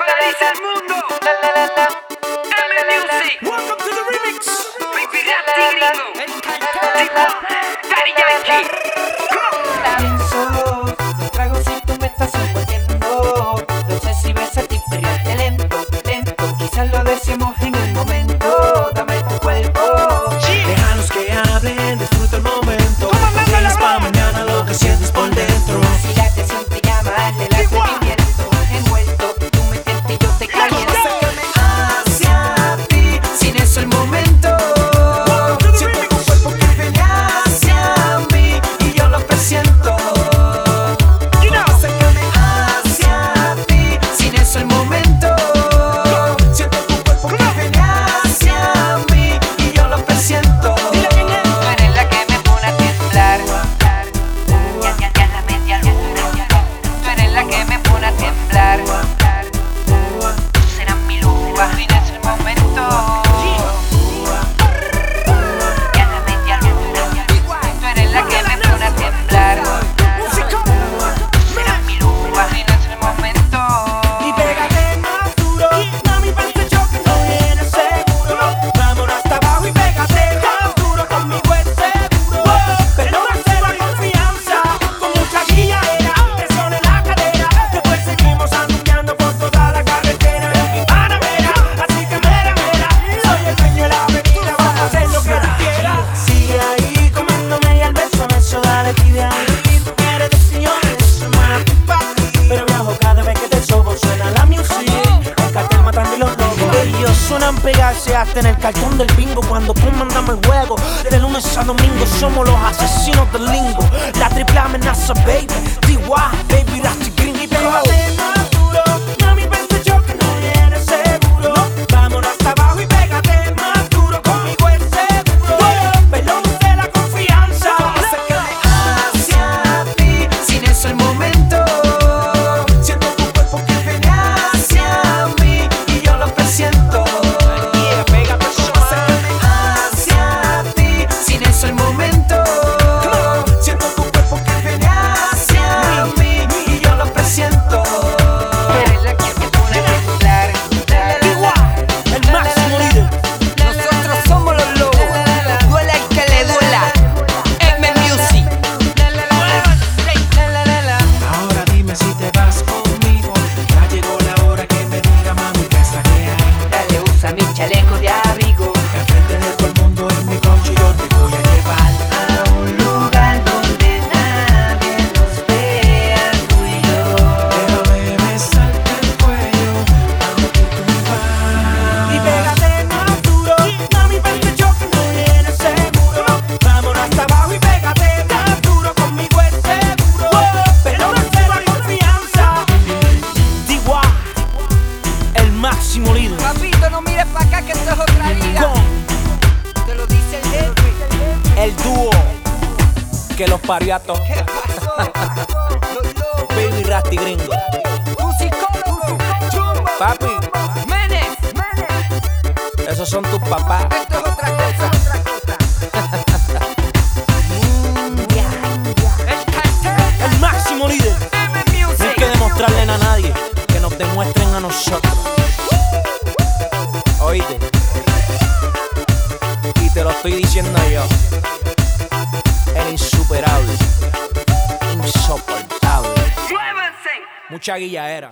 paraliza el mundo. La, la, la, la. M Music. Welcome to the remix. Gringo. pegarse hasta en el cartón del bingo cuando comandamos el juego. De lunes a domingo somos los asesinos del lingo. La triple amenaza, baby. DY camicia, di codiate pariato. ¿Qué pasó? Baby Rasty Gringo. Un psicólogo. Chumbo. Papi. Menes. Menes. Esos son tus papás. Esto es otra cosa. El máximo líder. No hay que demostrarle a nadie que nos demuestren a nosotros. Mucha guilladera.